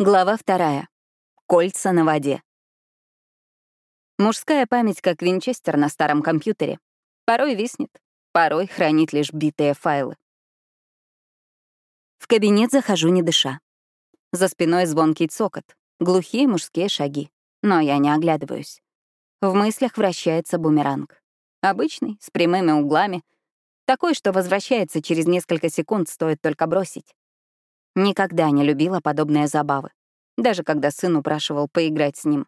Глава вторая. Кольца на воде. Мужская память как винчестер на старом компьютере. Порой виснет, порой хранит лишь битые файлы. В кабинет захожу не дыша. За спиной звонкий цокот, глухие мужские шаги. Но я не оглядываюсь. В мыслях вращается бумеранг. Обычный, с прямыми углами. Такой, что возвращается через несколько секунд, стоит только бросить. Никогда не любила подобные забавы, даже когда сын упрашивал поиграть с ним.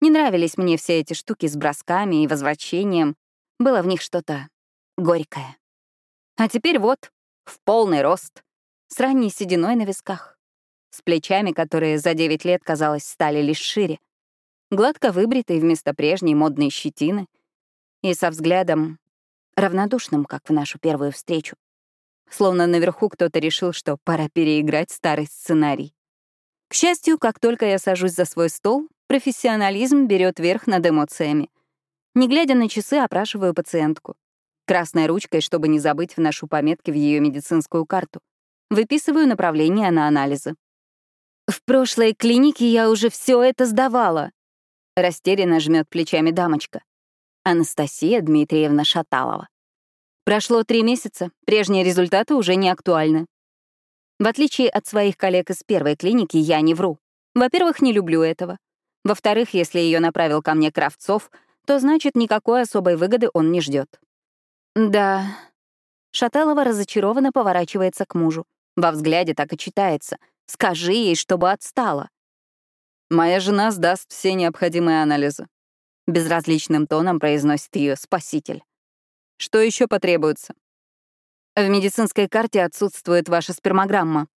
Не нравились мне все эти штуки с бросками и возвращением. Было в них что-то горькое. А теперь вот, в полный рост, с ранней сединой на висках, с плечами, которые за 9 лет, казалось, стали лишь шире, гладко выбритый вместо прежней модной щетины и со взглядом равнодушным, как в нашу первую встречу. Словно наверху кто-то решил, что пора переиграть старый сценарий. К счастью, как только я сажусь за свой стол, профессионализм берет верх над эмоциями. Не глядя на часы, опрашиваю пациентку. Красной ручкой, чтобы не забыть, вношу пометки в ее медицинскую карту. Выписываю направление на анализы. «В прошлой клинике я уже все это сдавала», — растерянно жмет плечами дамочка. Анастасия Дмитриевна Шаталова. Прошло три месяца, прежние результаты уже не актуальны. В отличие от своих коллег из первой клиники, я не вру. Во-первых, не люблю этого. Во-вторых, если ее направил ко мне Кравцов, то значит, никакой особой выгоды он не ждет. Да. Шаталова разочарованно поворачивается к мужу. Во взгляде так и читается. «Скажи ей, чтобы отстала». «Моя жена сдаст все необходимые анализы», — безразличным тоном произносит ее спаситель. Что еще потребуется? В медицинской карте отсутствует ваша спермограмма.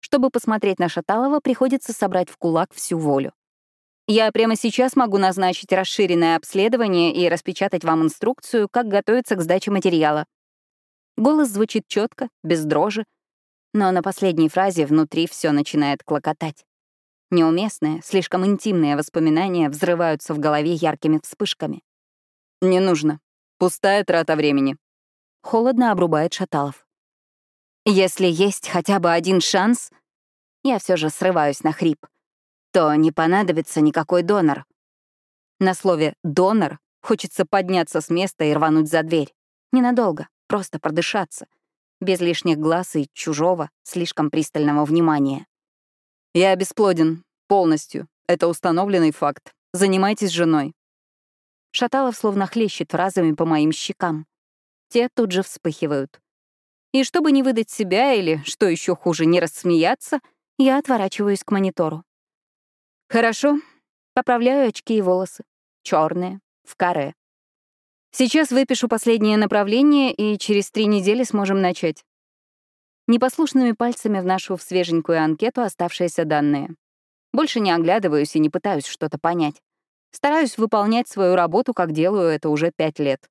Чтобы посмотреть на Шаталова, приходится собрать в кулак всю волю. Я прямо сейчас могу назначить расширенное обследование и распечатать вам инструкцию, как готовиться к сдаче материала. Голос звучит четко, без дрожи, но на последней фразе внутри все начинает клокотать. Неуместные, слишком интимные воспоминания взрываются в голове яркими вспышками. «Не нужно», Пустая трата времени. Холодно обрубает Шаталов. Если есть хотя бы один шанс, я все же срываюсь на хрип, то не понадобится никакой донор. На слове «донор» хочется подняться с места и рвануть за дверь. Ненадолго, просто продышаться. Без лишних глаз и чужого, слишком пристального внимания. Я бесплоден. Полностью. Это установленный факт. Занимайтесь женой. Шаталов словно хлещет фразами по моим щекам. Те тут же вспыхивают. И чтобы не выдать себя или, что еще хуже, не рассмеяться, я отворачиваюсь к монитору. Хорошо. Поправляю очки и волосы. черные, в каре. Сейчас выпишу последнее направление, и через три недели сможем начать. Непослушными пальцами вношу в свеженькую анкету оставшиеся данные. Больше не оглядываюсь и не пытаюсь что-то понять. Стараюсь выполнять свою работу, как делаю это уже пять лет.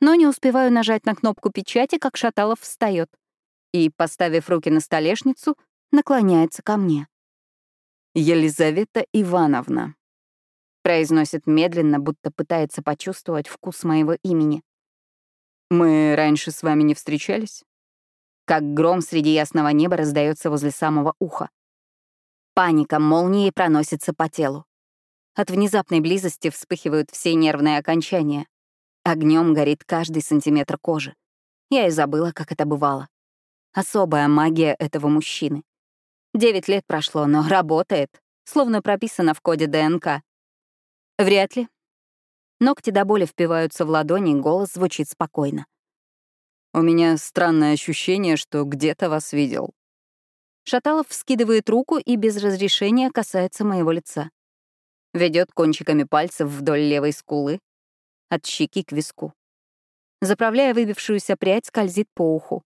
Но не успеваю нажать на кнопку печати, как Шаталов встает и, поставив руки на столешницу, наклоняется ко мне. «Елизавета Ивановна», — произносит медленно, будто пытается почувствовать вкус моего имени. «Мы раньше с вами не встречались?» Как гром среди ясного неба раздается возле самого уха. Паника молнией проносится по телу. От внезапной близости вспыхивают все нервные окончания. Огнем горит каждый сантиметр кожи. Я и забыла, как это бывало. Особая магия этого мужчины. Девять лет прошло, но работает, словно прописано в коде ДНК. Вряд ли. Ногти до боли впиваются в ладони, голос звучит спокойно. «У меня странное ощущение, что где-то вас видел». Шаталов вскидывает руку и без разрешения касается моего лица ведет кончиками пальцев вдоль левой скулы, от щеки к виску. Заправляя выбившуюся прядь, скользит по уху.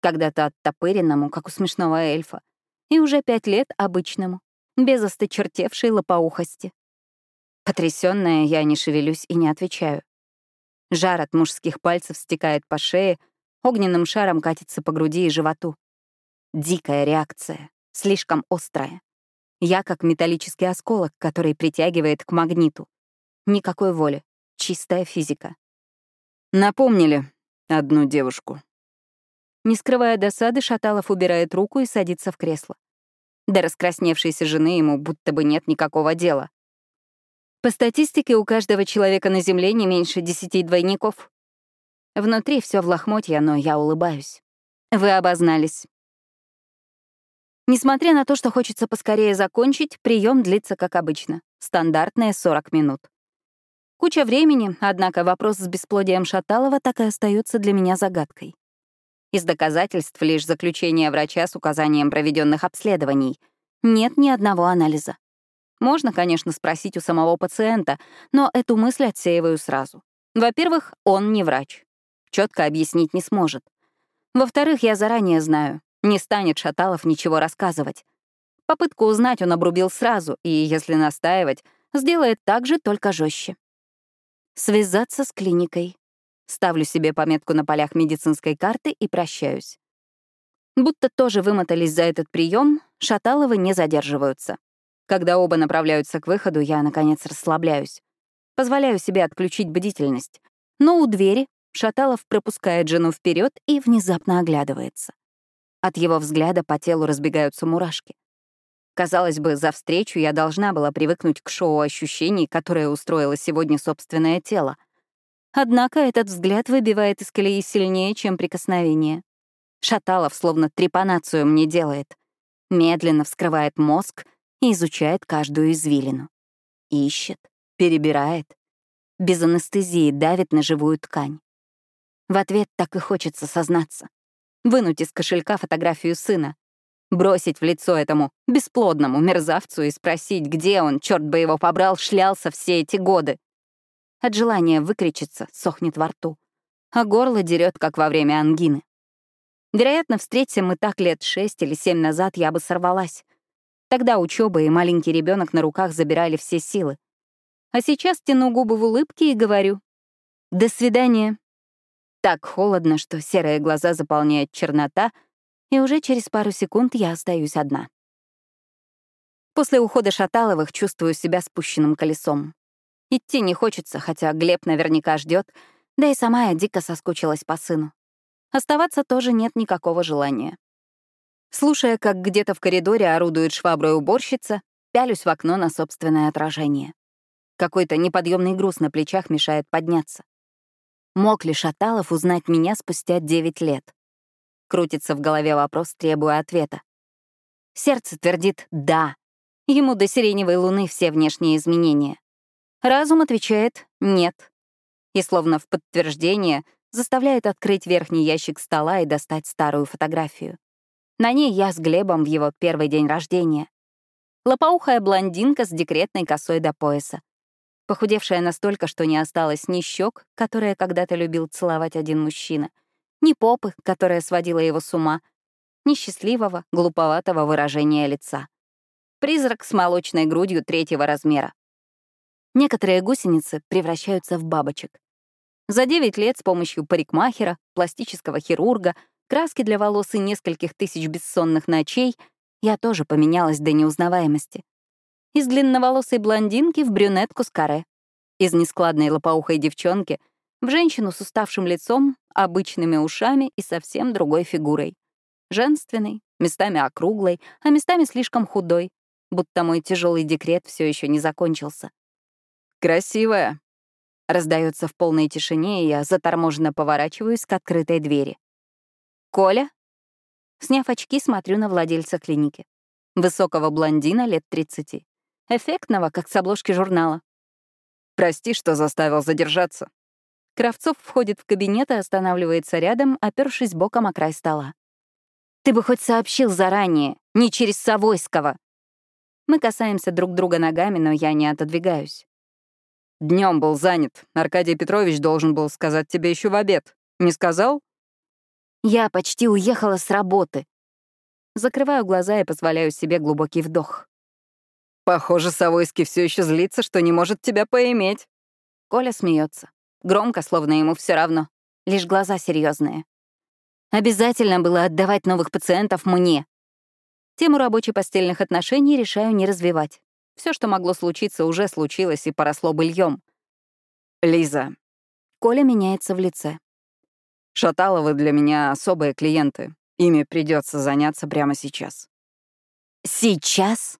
Когда-то оттопыренному, как у смешного эльфа, и уже пять лет обычному, без осточертевшей лопоухости. Потрясённая, я не шевелюсь и не отвечаю. Жар от мужских пальцев стекает по шее, огненным шаром катится по груди и животу. Дикая реакция, слишком острая. Я как металлический осколок, который притягивает к магниту. Никакой воли. Чистая физика. Напомнили одну девушку. Не скрывая досады, Шаталов убирает руку и садится в кресло. До раскрасневшейся жены ему будто бы нет никакого дела. По статистике, у каждого человека на Земле не меньше десяти двойников. Внутри все в лохмотья, но я улыбаюсь. Вы обознались. Несмотря на то, что хочется поскорее закончить, прием длится как обычно. Стандартные 40 минут. Куча времени, однако вопрос с бесплодием Шаталова так и остается для меня загадкой. Из доказательств лишь заключение врача с указанием проведенных обследований. Нет ни одного анализа. Можно, конечно, спросить у самого пациента, но эту мысль отсеиваю сразу. Во-первых, он не врач. Четко объяснить не сможет. Во-вторых, я заранее знаю, не станет Шаталов ничего рассказывать. Попытку узнать он обрубил сразу, и, если настаивать, сделает так же, только жестче. Связаться с клиникой. Ставлю себе пометку на полях медицинской карты и прощаюсь. Будто тоже вымотались за этот прием, Шаталовы не задерживаются. Когда оба направляются к выходу, я, наконец, расслабляюсь. Позволяю себе отключить бдительность. Но у двери Шаталов пропускает жену вперед и внезапно оглядывается. От его взгляда по телу разбегаются мурашки. Казалось бы, за встречу я должна была привыкнуть к шоу ощущений, которое устроило сегодня собственное тело. Однако этот взгляд выбивает из колеи сильнее, чем прикосновение. Шаталов словно трепанацию мне делает. Медленно вскрывает мозг и изучает каждую извилину. Ищет, перебирает. Без анестезии давит на живую ткань. В ответ так и хочется сознаться вынуть из кошелька фотографию сына, бросить в лицо этому бесплодному мерзавцу и спросить, где он, черт бы его побрал, шлялся все эти годы. От желания выкричиться сохнет во рту, а горло дерет, как во время ангины. Вероятно, встретимся мы так лет шесть или семь назад, я бы сорвалась. Тогда учеба и маленький ребенок на руках забирали все силы. А сейчас тяну губы в улыбке и говорю «До свидания». Так холодно, что серые глаза заполняет чернота, и уже через пару секунд я остаюсь одна. После ухода Шаталовых чувствую себя спущенным колесом. Идти не хочется, хотя Глеб наверняка ждет, да и сама я дико соскучилась по сыну. Оставаться тоже нет никакого желания. Слушая, как где-то в коридоре орудует шваброй уборщица, пялюсь в окно на собственное отражение. Какой-то неподъемный груз на плечах мешает подняться. Мог ли Шаталов узнать меня спустя 9 лет? Крутится в голове вопрос, требуя ответа. Сердце твердит «да». Ему до сиреневой луны все внешние изменения. Разум отвечает «нет». И словно в подтверждение заставляет открыть верхний ящик стола и достать старую фотографию. На ней я с Глебом в его первый день рождения. Лопоухая блондинка с декретной косой до пояса похудевшая настолько, что не осталось ни щек, которые когда-то любил целовать один мужчина, ни попы, которая сводила его с ума, ни счастливого, глуповатого выражения лица. Призрак с молочной грудью третьего размера. Некоторые гусеницы превращаются в бабочек. За 9 лет с помощью парикмахера, пластического хирурга, краски для волос и нескольких тысяч бессонных ночей я тоже поменялась до неузнаваемости из длинноволосой блондинки в брюнетку с каре, из нескладной лопоухой девчонки в женщину с уставшим лицом, обычными ушами и совсем другой фигурой. Женственной, местами округлой, а местами слишком худой, будто мой тяжелый декрет все еще не закончился. «Красивая», — раздается в полной тишине, и я заторможенно поворачиваюсь к открытой двери. «Коля?» Сняв очки, смотрю на владельца клиники. Высокого блондина лет 30 эффектного, как с обложки журнала. «Прости, что заставил задержаться». Кравцов входит в кабинет и останавливается рядом, опершись боком о край стола. «Ты бы хоть сообщил заранее, не через Савойского!» Мы касаемся друг друга ногами, но я не отодвигаюсь. Днем был занят. Аркадий Петрович должен был сказать тебе еще в обед. Не сказал? Я почти уехала с работы. Закрываю глаза и позволяю себе глубокий вдох. Похоже, Савойский все еще злится, что не может тебя поиметь. Коля смеется. Громко, словно ему все равно. Лишь глаза серьезные. Обязательно было отдавать новых пациентов мне. Тему рабоче-постельных отношений решаю не развивать. Все, что могло случиться, уже случилось и поросло быльем. Лиза. Коля меняется в лице. Шаталовы для меня особые клиенты. Ими придется заняться прямо сейчас. Сейчас?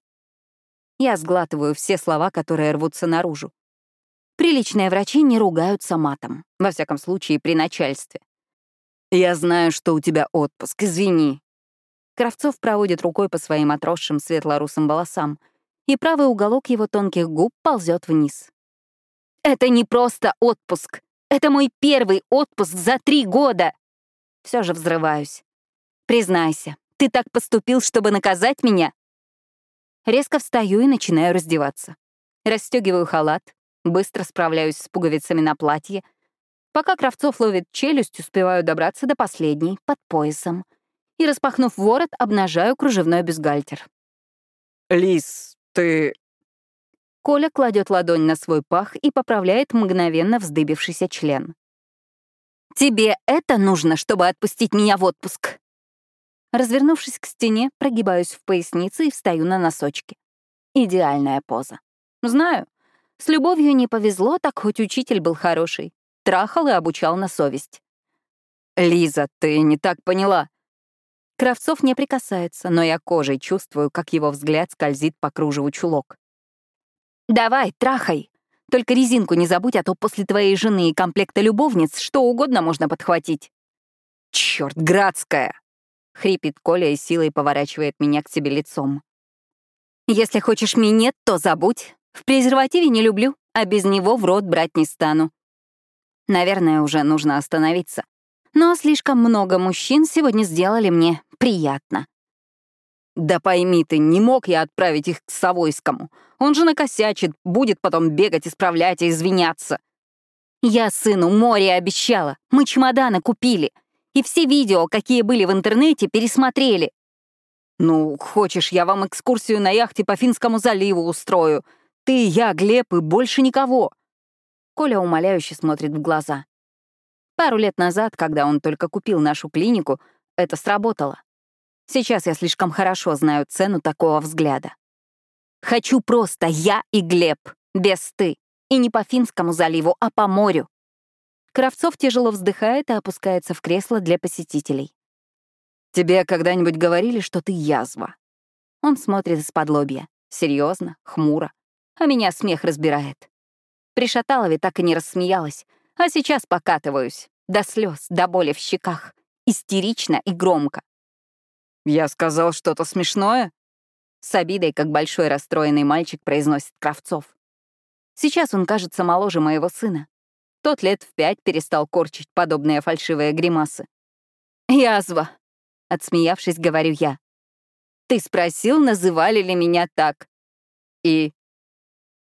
Я сглатываю все слова, которые рвутся наружу. Приличные врачи не ругаются матом, во всяком случае, при начальстве. «Я знаю, что у тебя отпуск, извини». Кравцов проводит рукой по своим отросшим светло-русым волосам, и правый уголок его тонких губ ползет вниз. «Это не просто отпуск. Это мой первый отпуск за три года!» Все же взрываюсь. «Признайся, ты так поступил, чтобы наказать меня?» Резко встаю и начинаю раздеваться. Расстегиваю халат, быстро справляюсь с пуговицами на платье. Пока Кравцов ловит челюсть, успеваю добраться до последней, под поясом. И, распахнув ворот, обнажаю кружевной бюстгальтер. «Лис, ты...» Коля кладет ладонь на свой пах и поправляет мгновенно вздыбившийся член. «Тебе это нужно, чтобы отпустить меня в отпуск?» Развернувшись к стене, прогибаюсь в пояснице и встаю на носочки. Идеальная поза. Знаю, с любовью не повезло, так хоть учитель был хороший. Трахал и обучал на совесть. «Лиза, ты не так поняла». Кравцов не прикасается, но я кожей чувствую, как его взгляд скользит по кружеву чулок. «Давай, трахай. Только резинку не забудь, а то после твоей жены и комплекта любовниц что угодно можно подхватить». «Чёрт, Градская!» — хрипит Коля и силой поворачивает меня к себе лицом. «Если хочешь минет, то забудь. В презервативе не люблю, а без него в рот брать не стану. Наверное, уже нужно остановиться. Но слишком много мужчин сегодня сделали мне приятно. Да пойми ты, не мог я отправить их к Савойскому. Он же накосячит, будет потом бегать, исправлять и извиняться. Я сыну море обещала. Мы чемоданы купили и все видео, какие были в интернете, пересмотрели. «Ну, хочешь, я вам экскурсию на яхте по Финскому заливу устрою? Ты, я, Глеб и больше никого». Коля умоляюще смотрит в глаза. Пару лет назад, когда он только купил нашу клинику, это сработало. Сейчас я слишком хорошо знаю цену такого взгляда. Хочу просто я и Глеб, без ты. И не по Финскому заливу, а по морю. Кравцов тяжело вздыхает и опускается в кресло для посетителей. «Тебе когда-нибудь говорили, что ты язва?» Он смотрит из-под лобья. Серьезно, хмуро. А меня смех разбирает. При Шаталове так и не рассмеялась, а сейчас покатываюсь. До слез, до боли в щеках. Истерично и громко. «Я сказал что-то смешное?» С обидой, как большой расстроенный мальчик, произносит Кравцов. Сейчас он кажется моложе моего сына. Тот лет в пять перестал корчить подобные фальшивые гримасы. «Язва!» — отсмеявшись, говорю я. «Ты спросил, называли ли меня так?» «И?»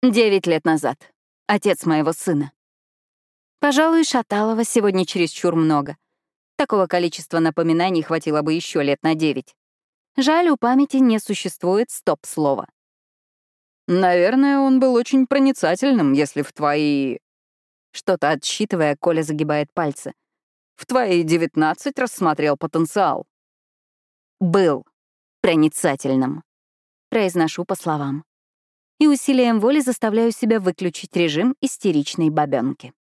«Девять лет назад. Отец моего сына». Пожалуй, Шаталова сегодня чересчур много. Такого количества напоминаний хватило бы еще лет на девять. Жаль, у памяти не существует стоп-слова. Наверное, он был очень проницательным, если в твои что-то отсчитывая, Коля загибает пальцы. «В твои девятнадцать рассмотрел потенциал». «Был проницательным», — произношу по словам. И усилием воли заставляю себя выключить режим истеричной бабёнки.